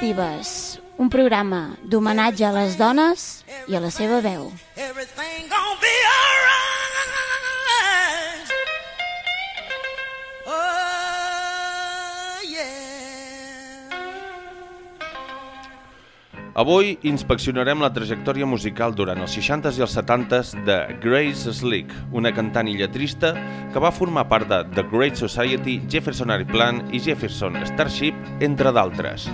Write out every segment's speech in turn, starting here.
Dives, un programa d'homenatge a les dones i a la seva veu. Be Avui inspeccionarem la trajectòria musical durant els 60s i els 70s de Grace Slick, una cantant i lletrista que va formar part de The Great Society, Jefferson Airplane i Jefferson Starship, entre d'altres.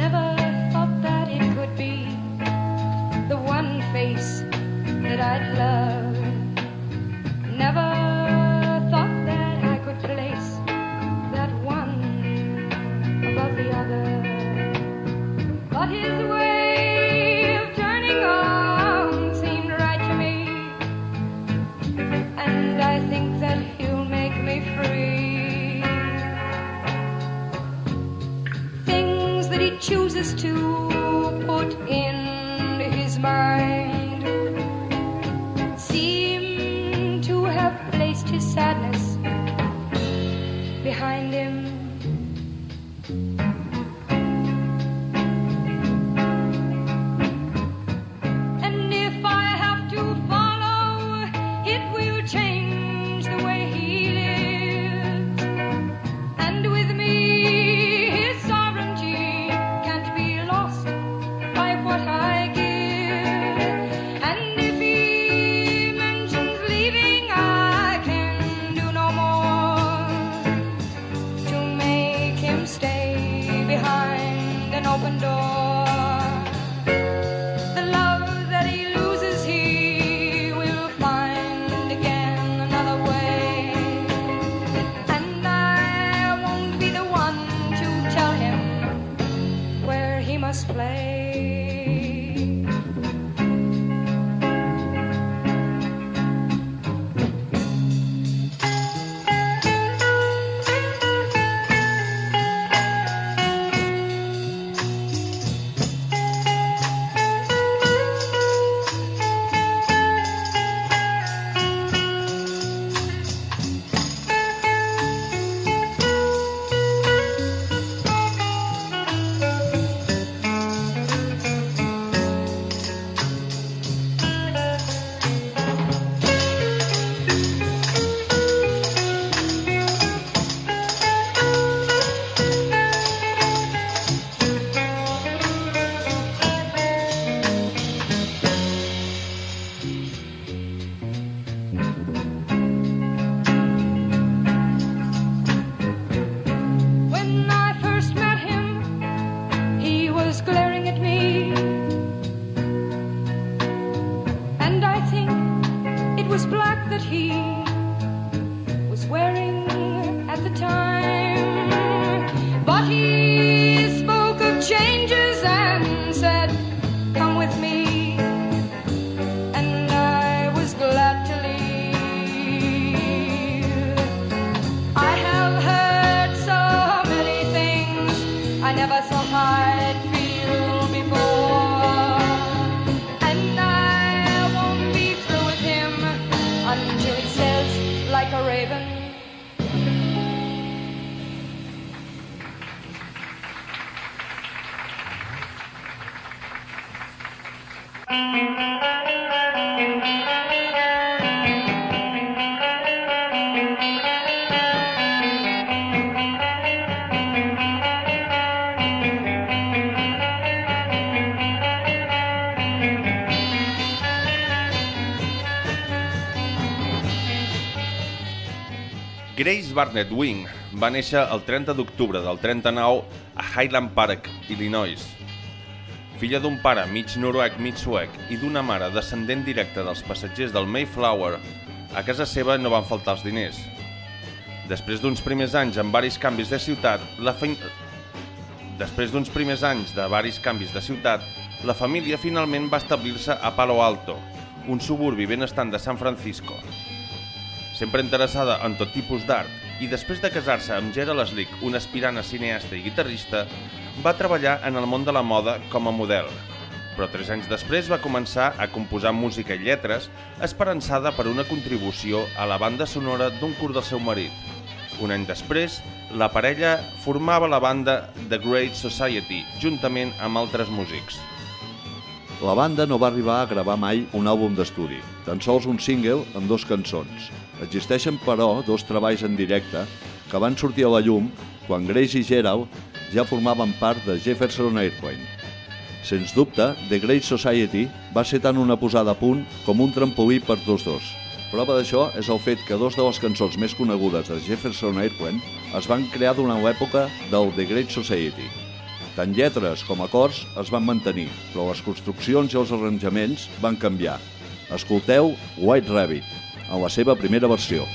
Never thought that it could be the one face that I'd love. Never chooses to put in his mind Grace Barnett Wing va néixer el 30 d'octubre del 39 a Highland Park, Illinois. Filla d'un pare mig noruec, mig suec i d'una mare descendent directa dels passatgers del Mayflower, a casa seva no van faltar els diners. Després d'uns primers anys amb varis canvis de ciutat, la fein... Després d'uns primers anys de varis canvis de ciutat, la família finalment va establir-se a Palo Alto, un suburbi benestant de San Francisco, sempre interessada en tot tipus d'art, i després de casar-se amb Gerald Slick, un aspirant a cineasta i guitarrista, va treballar en el món de la moda com a model. Però tres anys després va començar a composar música i lletres, esperançada per una contribució a la banda sonora d'un curt del seu marit, Un any després, la parella formava la banda The Great Society, juntament amb altres músics. La banda no va arribar a gravar mai un àlbum d'estudi, tan sols un single amb dos cançons. Existeixen, però, dos treballs en directe que van sortir a la llum quan Grace i Gerald ja formaven part de Jefferson Airplane. Sens dubte, The Great Society va ser tant una posada a punt com un trampolí per tots dos. Prova d'això és el fet que dos de les cançons més conegudes de Jefferson Airplane es van crear durant l'època del The Great Society. Tant lletres com acords es van mantenir, però les construccions i els arranjaments van canviar. Escolteu White Rabbit, en la seva primera versió.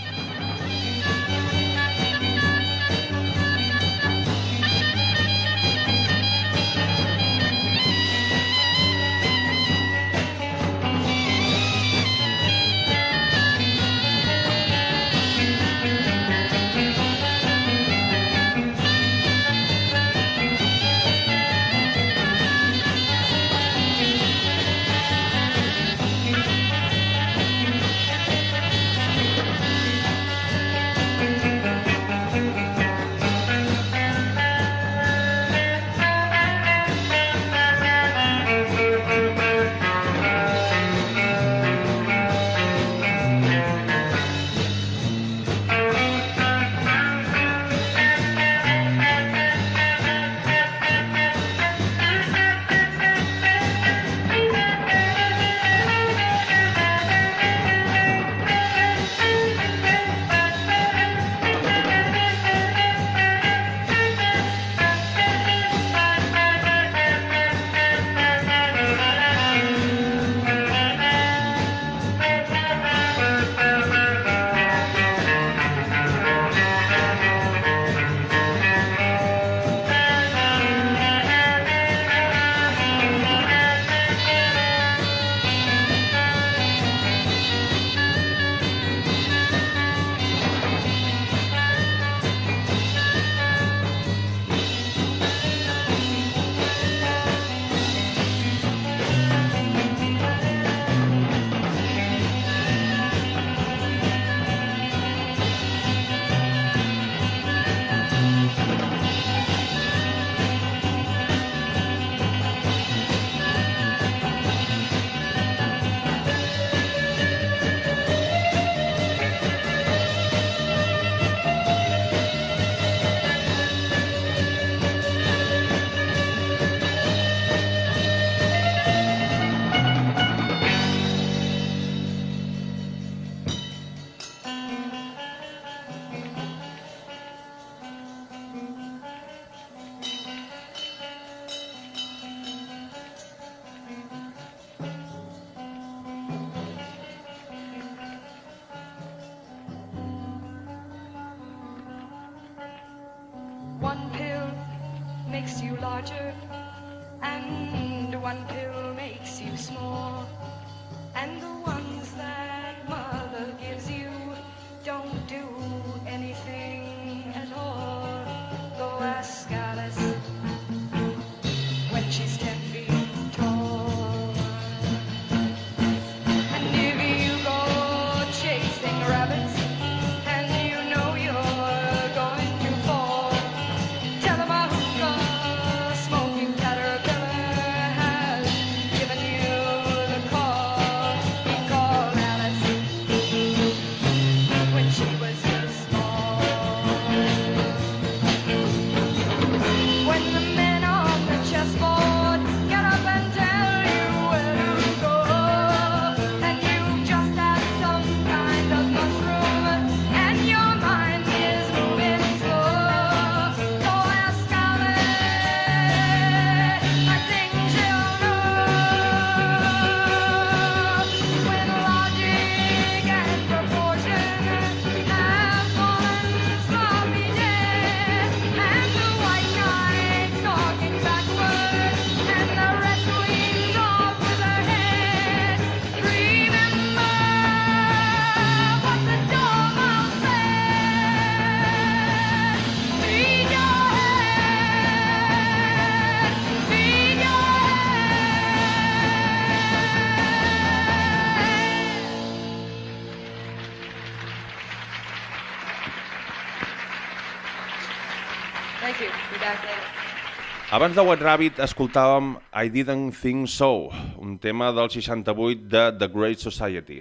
Abans de Wet Rabbit escoltàvem I Didn't Think So, un tema del 68 de The Great Society.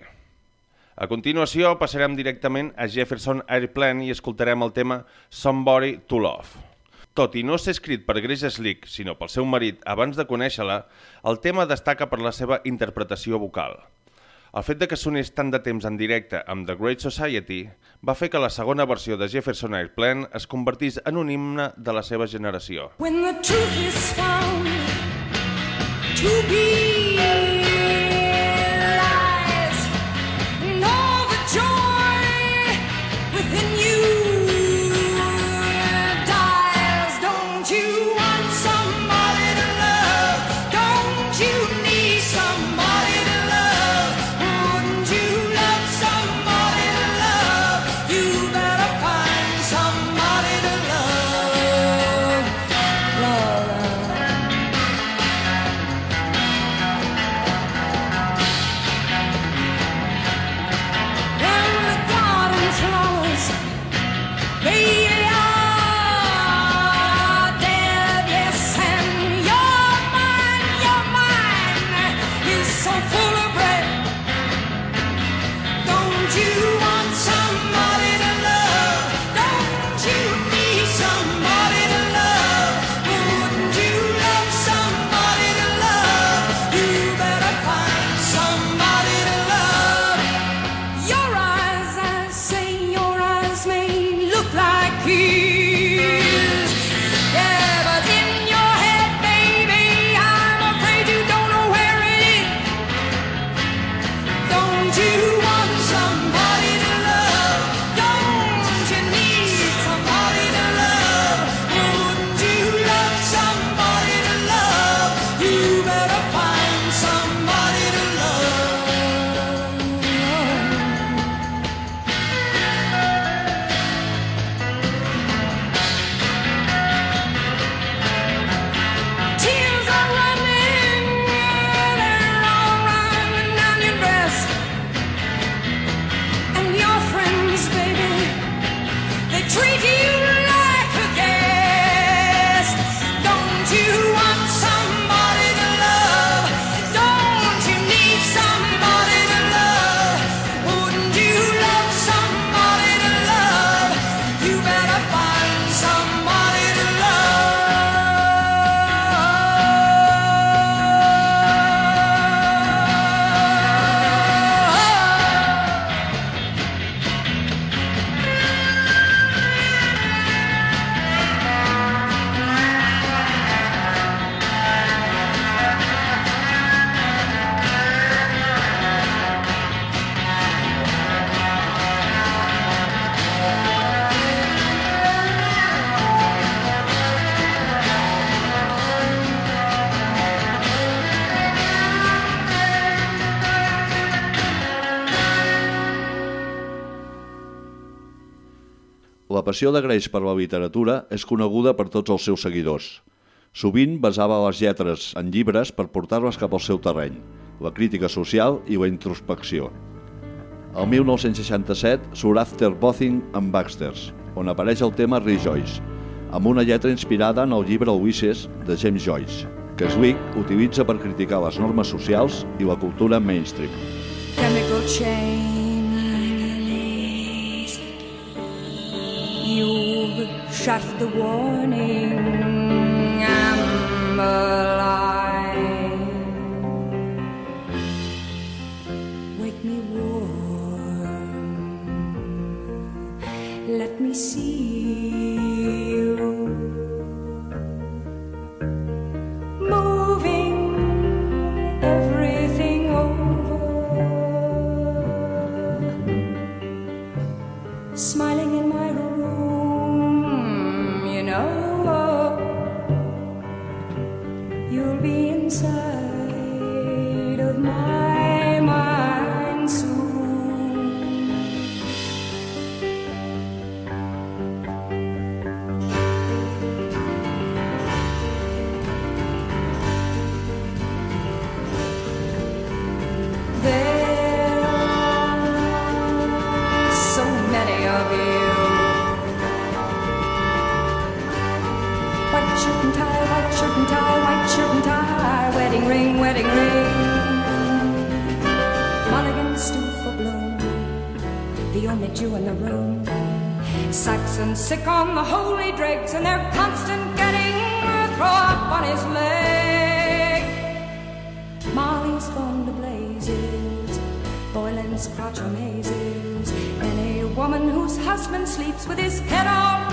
A continuació passarem directament a Jefferson Airplane i escoltarem el tema Somebody to Love. Tot i no ser escrit per Grace Slick, sinó pel seu marit abans de conèixer-la, el tema destaca per la seva interpretació vocal. El fet de que sonés tant de temps en directe amb The Great Society va fer que la segona versió de Jefferson Airplane es convertís en un himne de la seva generació. When the truth is found to be passió de Grace per la literatura és coneguda per tots els seus seguidors. Sovint basava les lletres en llibres per portar-les cap al seu terreny, la crítica social i la introspecció. El 1967 surt After Bothing and Baxters, on apareix el tema Rejoice, amb una lletra inspirada en el llibre Ulysses de James Joyce, que Slick utilitza per criticar les normes socials i la cultura mainstream. chemical chains. Shut the warning. I'm. Wake me warm. Let me see Jew in the room. Saxons sick on the holy dregs, and they're constant getting throw up on his leg. Molly's gone to blazes, Boylan's crotch amazes. Any woman whose husband sleeps with his head all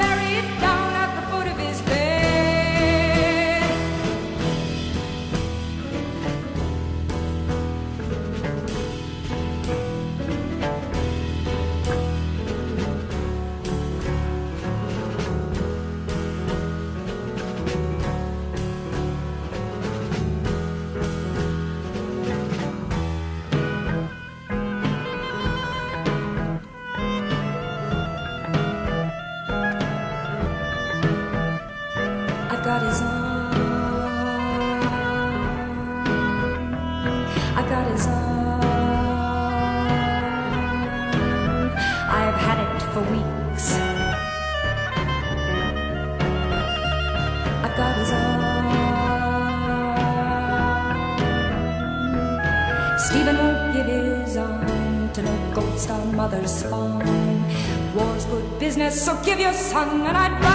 So give your song, and I'd.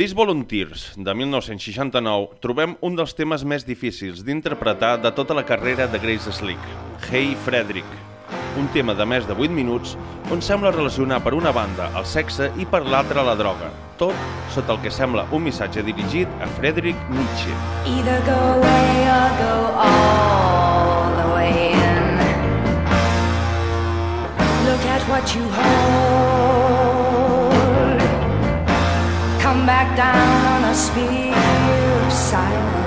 Disc Volunteers, de 1969, trobem un dels temes més difícils d'interpretar de tota la carrera de Grace Slick, Hey Frederick, un tema de més de 8 minuts on sembla relacionar per una banda el sexe i per l'altra la droga, tot sota el que sembla un missatge dirigit a Friedrich Nietzsche. Either go away or go all the way in. Look at what you hold. Back down on a spear of silence.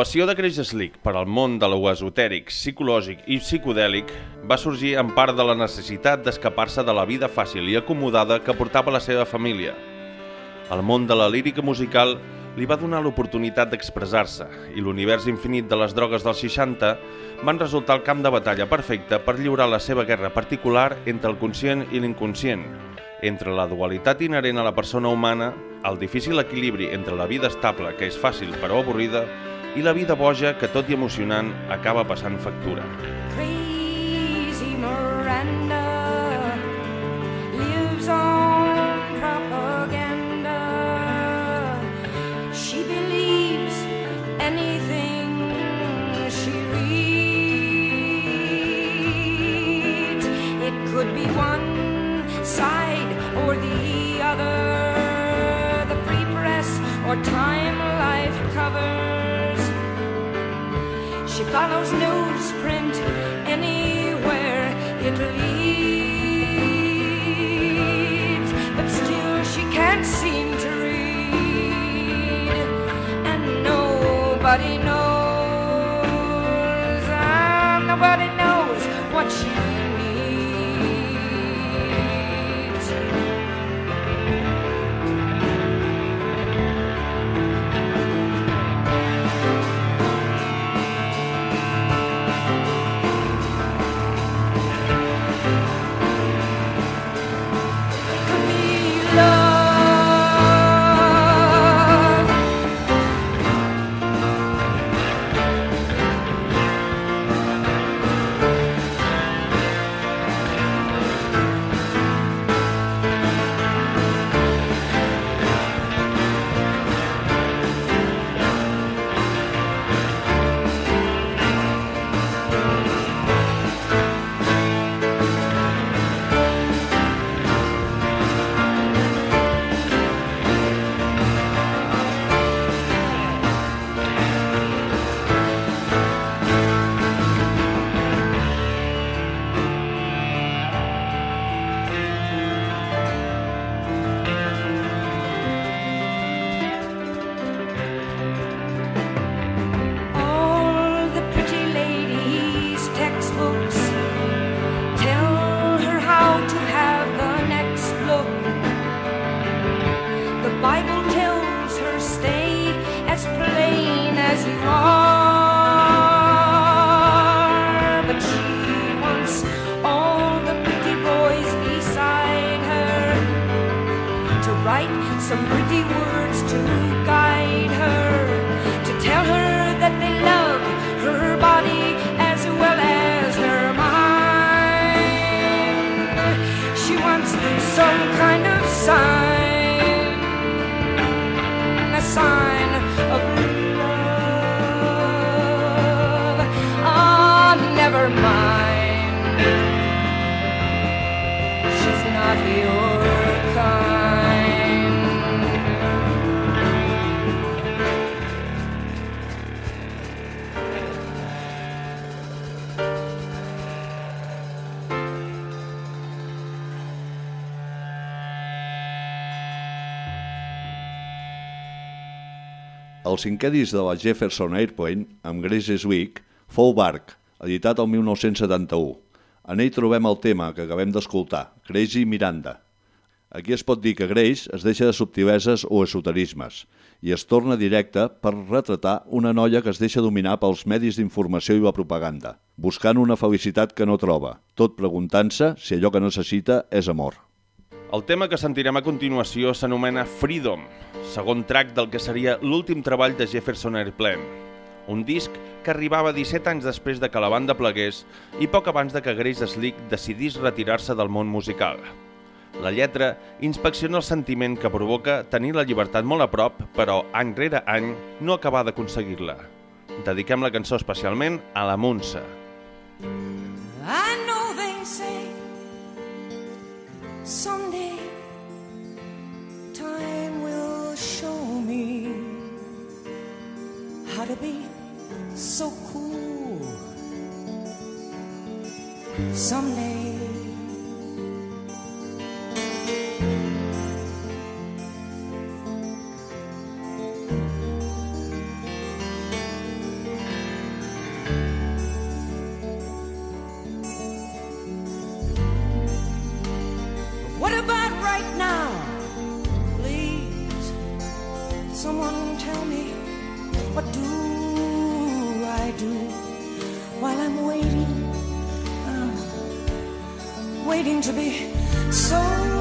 Passió de Grace Slick per al món de lo esotèric, psicològic i psicodèlic va sorgir en part de la necessitat d'escapar-se de la vida fàcil i acomodada que portava la seva família. El món de la lírica musical li va donar l'oportunitat d'expressar-se i l'univers infinit de les drogues dels 60 van resultar el camp de batalla perfecte per lliurar la seva guerra particular entre el conscient i l'inconscient, entre la dualitat inherent a la persona humana, el difícil equilibri entre la vida estable, que és fàcil però avorrida, i la vida boja que, tot i emocionant, acaba passant factura. Crazy follows newsprint anywhere it leads, but still she can't seem to read, and nobody knows, ah, nobody knows what she El cinquè disc de la Jefferson Airplane, amb Grace's Week, fou Bark, editat el 1971. En ell trobem el tema que acabem d'escoltar, Crazy Miranda. Aquí es pot dir que Grace es deixa de subtileses o esoterismes i es torna directa per retratar una noia que es deixa dominar pels medis d'informació i la propaganda, buscant una felicitat que no troba, tot preguntant-se si allò que necessita és amor. El tema que sentirem a continuació s'anomena Freedom, segon track del que seria l'últim treball de Jefferson Airplane. Un disc que arribava 17 anys després de que la banda plegués i poc abans de que Grace Slick decidís retirar-se del món musical. La lletra inspecciona el sentiment que provoca tenir la llibertat molt a prop, però any rere any no acabar d'aconseguir-la. Dediquem la cançó especialment a la Montse. I know they say someday time will show me how to be so cool. Someday. waiting to be so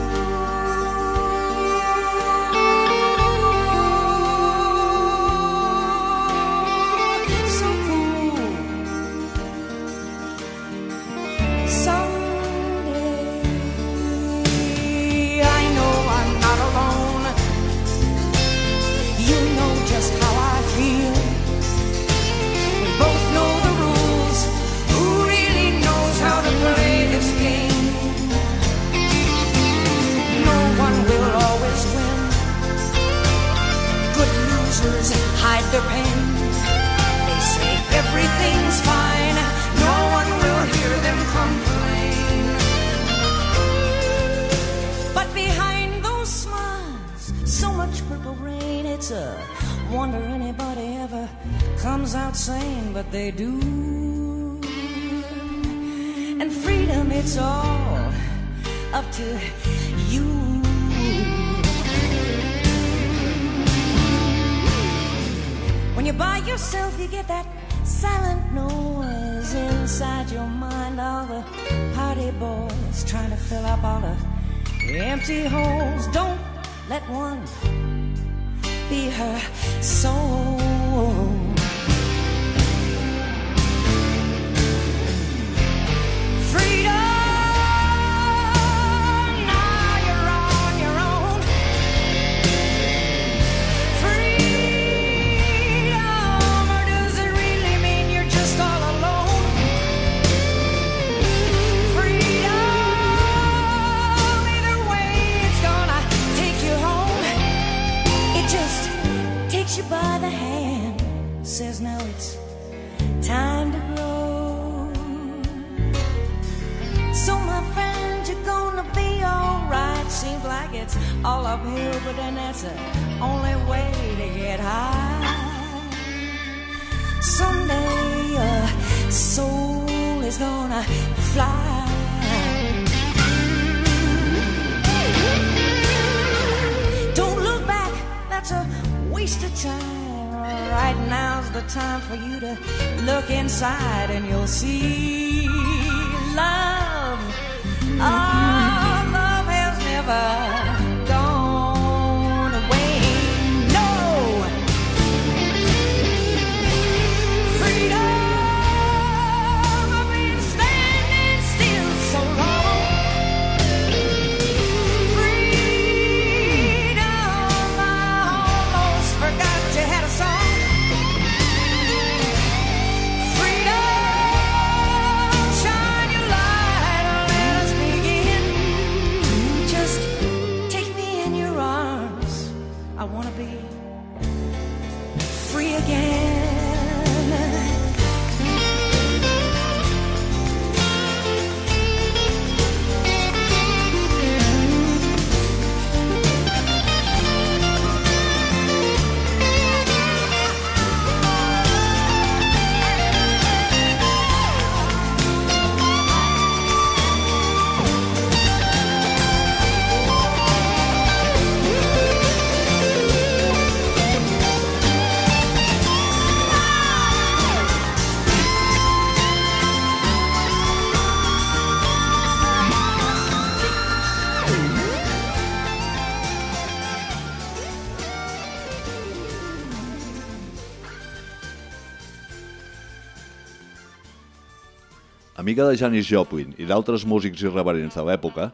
música de Janis Joplin i d'altres músics irreverents de l'època,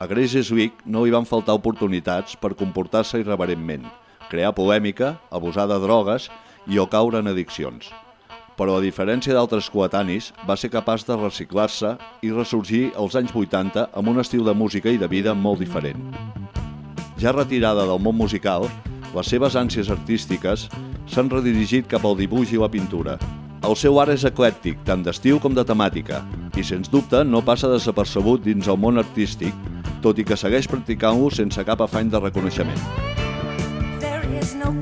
a Grace Swick no li van faltar oportunitats per comportar-se irreverentment, crear polèmica, abusar de drogues i o caure en addiccions. Però, a diferència d'altres coetanis, va ser capaç de reciclar-se i ressorgir als anys 80 amb un estil de música i de vida molt diferent. Ja retirada del món musical, les seves ànsies artístiques s'han redirigit cap al dibuix i la pintura, el seu art és eclèctic, tant d'estiu com de temàtica, i sens dubte no passa desapercebut dins el món artístic, tot i que segueix practicant-ho sense cap afany de reconeixement. There is no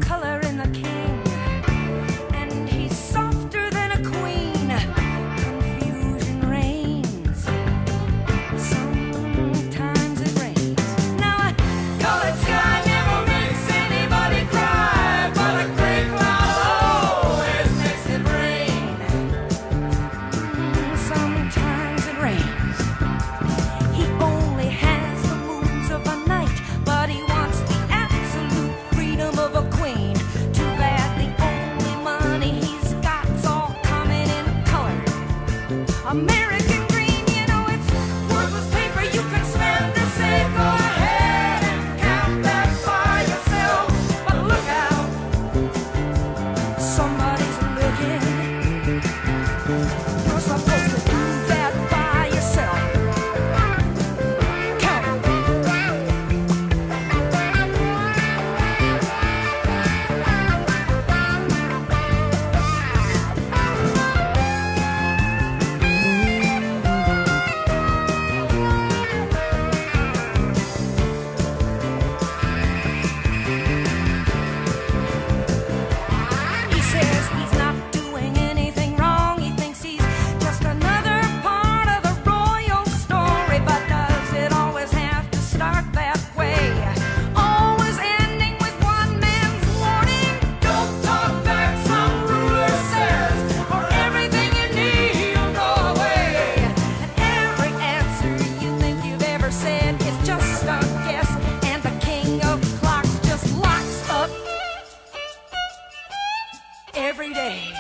every day.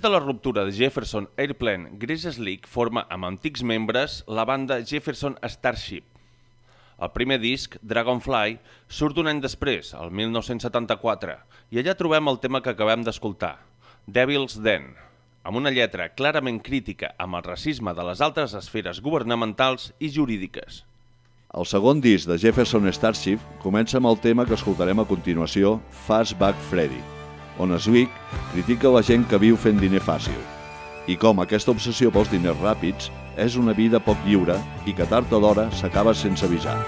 Després de la ruptura de Jefferson Airplane, Grace Slick forma amb antics membres la banda Jefferson Starship. El primer disc, Dragonfly, surt un any després, el 1974, i allà trobem el tema que acabem d'escoltar, Devil's Den, amb una lletra clarament crítica amb el racisme de les altres esferes governamentals i jurídiques. El segon disc de Jefferson Starship comença amb el tema que escoltarem a continuació, Fastback Freddy, on Swick critica la gent que viu fent diner fàcil i com aquesta obsessió pels diners ràpids és una vida poc lliure i que tard o d'hora s'acaba sense avisar.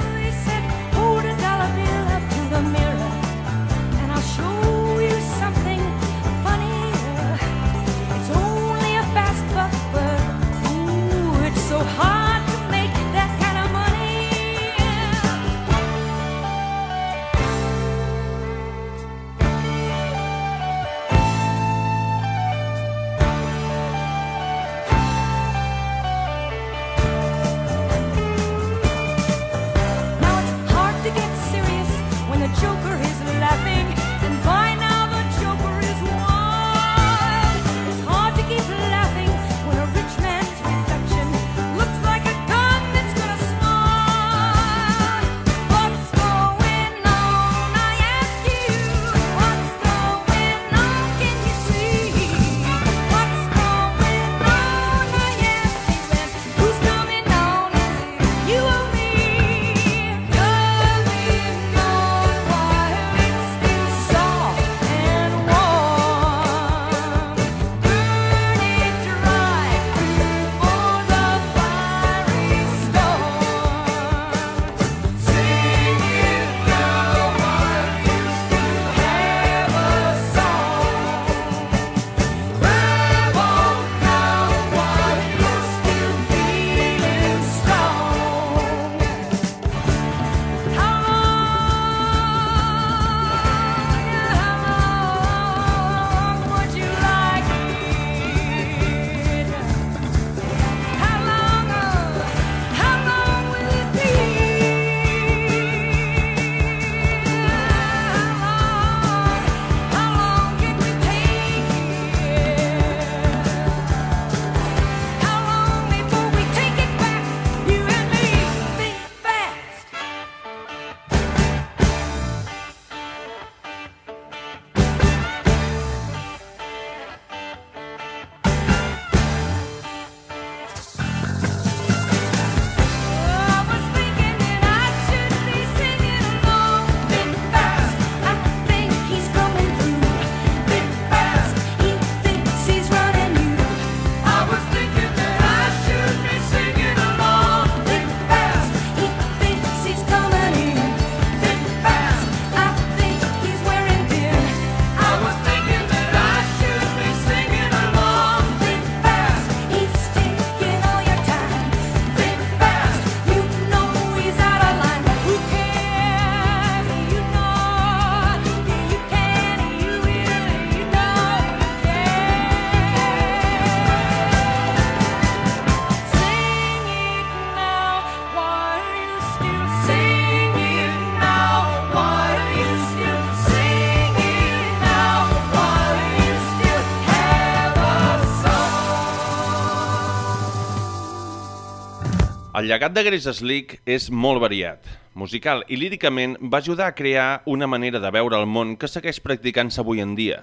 El llegat de Grace Slick és molt variat. Musical i líricament va ajudar a crear una manera de veure el món que segueix practicant-se avui en dia.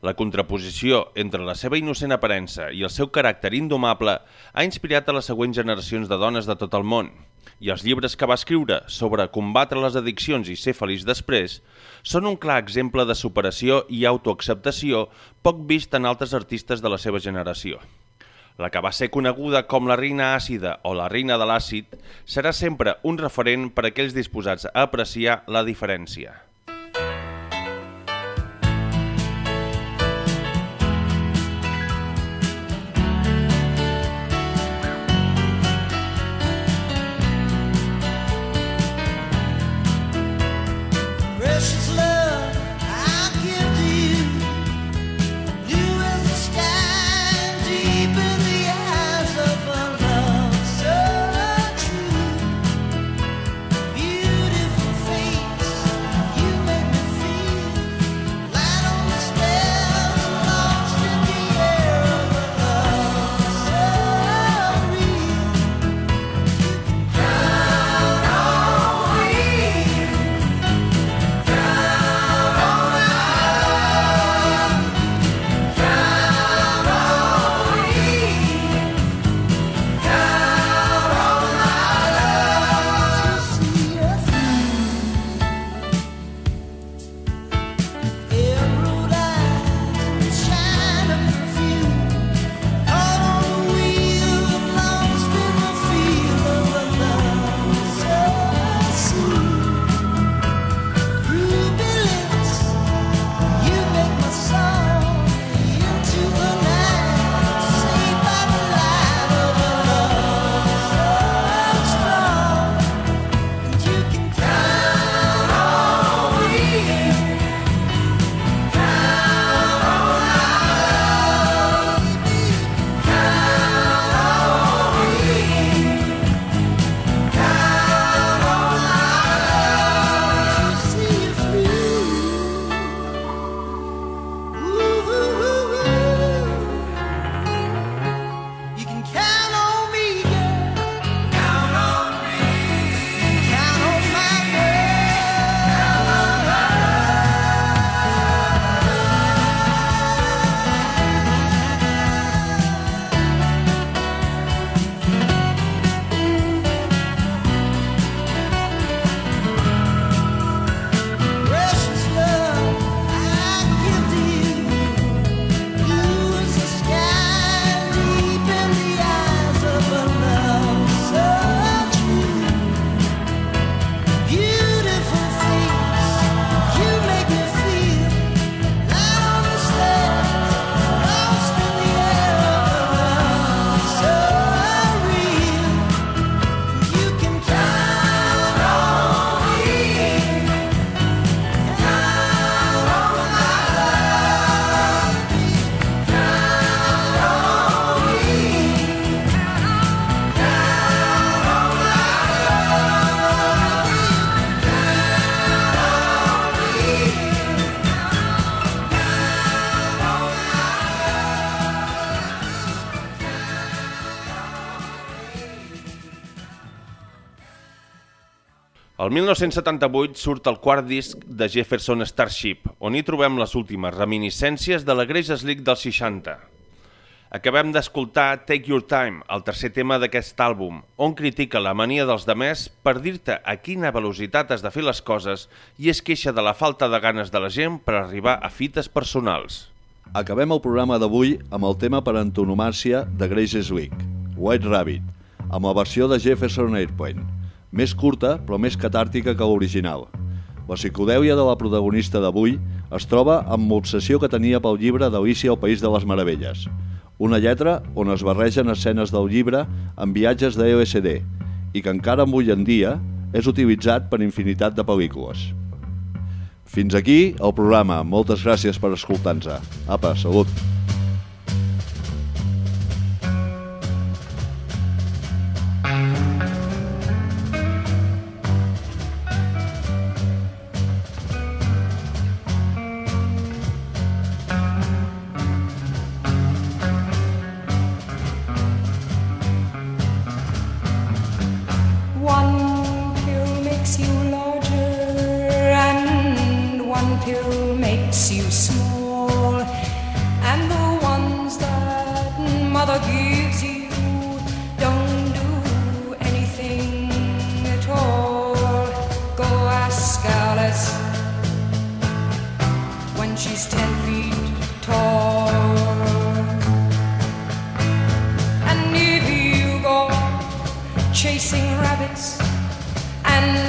La contraposició entre la seva innocent aparença i el seu caràcter indomable ha inspirat a les següents generacions de dones de tot el món. I els llibres que va escriure sobre combatre les addiccions i ser feliç després són un clar exemple de superació i autoacceptació poc vist en altres artistes de la seva generació. La que va ser coneguda com la reina àcida o la reina de l'àcid serà sempre un referent per a aquells disposats a apreciar la diferència. El 1978 surt el quart disc de Jefferson Starship, on hi trobem les últimes reminiscències de la Grace Slick dels 60. Acabem d'escoltar Take Your Time, el tercer tema d'aquest àlbum, on critica la mania dels demés per dir-te a quina velocitat has de fer les coses i es queixa de la falta de ganes de la gent per arribar a fites personals. Acabem el programa d'avui amb el tema per antonomàcia de Grace Slick, White Rabbit, amb la versió de Jefferson Airplane, més curta però més catàrtica que l'original. La psicodèlia de la protagonista d'avui es troba amb l'obsessió que tenia pel llibre d'Alicia al País de les Meravelles, una lletra on es barregen escenes del llibre amb viatges de LSD i que encara avui en dia és utilitzat per infinitat de pel·lícules. Fins aquí el programa. Moltes gràcies per escoltar-nos. Apa, salut! chasing rabbits and